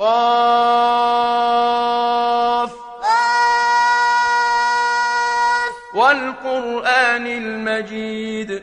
قاف. والقرآن المجيد.